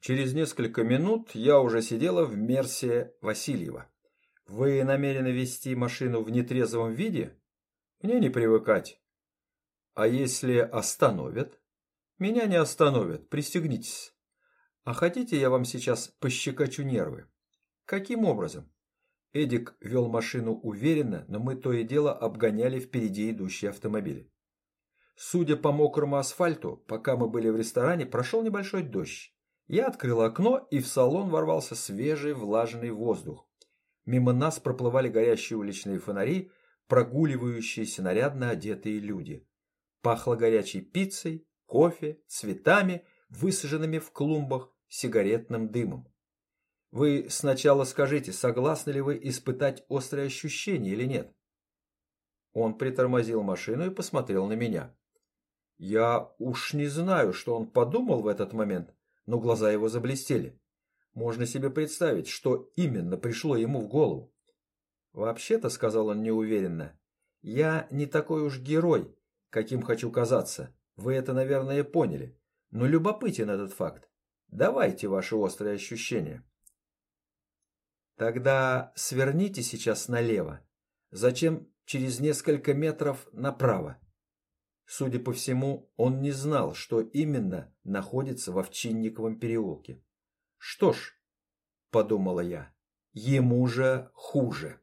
Через несколько минут я уже сидела в Мерсе Васильева. Вы намерены вести машину в нетрезвом виде? Мне не привыкать. А если остановят? Меня не остановят, пристегнитесь. А хотите, я вам сейчас пощекочу нервы? Каким образом? Эдик вел машину уверенно, но мы то и дело обгоняли впереди идущие автомобили. Судя по мокрому асфальту, пока мы были в ресторане, прошел небольшой дождь. Я открыл окно, и в салон ворвался свежий влажный воздух. Мимо нас проплывали горящие уличные фонари, прогуливающиеся нарядно одетые люди. Пахло горячей пиццей, кофе, цветами, высаженными в клумбах, сигаретным дымом. Вы сначала скажите, согласны ли вы испытать острые ощущения или нет? Он притормозил машину и посмотрел на меня. Я уж не знаю, что он подумал в этот момент, но глаза его заблестели. Можно себе представить, что именно пришло ему в голову. «Вообще-то», — сказал он неуверенно, — «я не такой уж герой, каким хочу казаться. Вы это, наверное, поняли. Но любопытен этот факт. Давайте ваши острые ощущения». «Тогда сверните сейчас налево. Зачем через несколько метров направо?» Судя по всему, он не знал, что именно находится в Овчинниковом переулке. «Что ж», — подумала я, — «ему же хуже».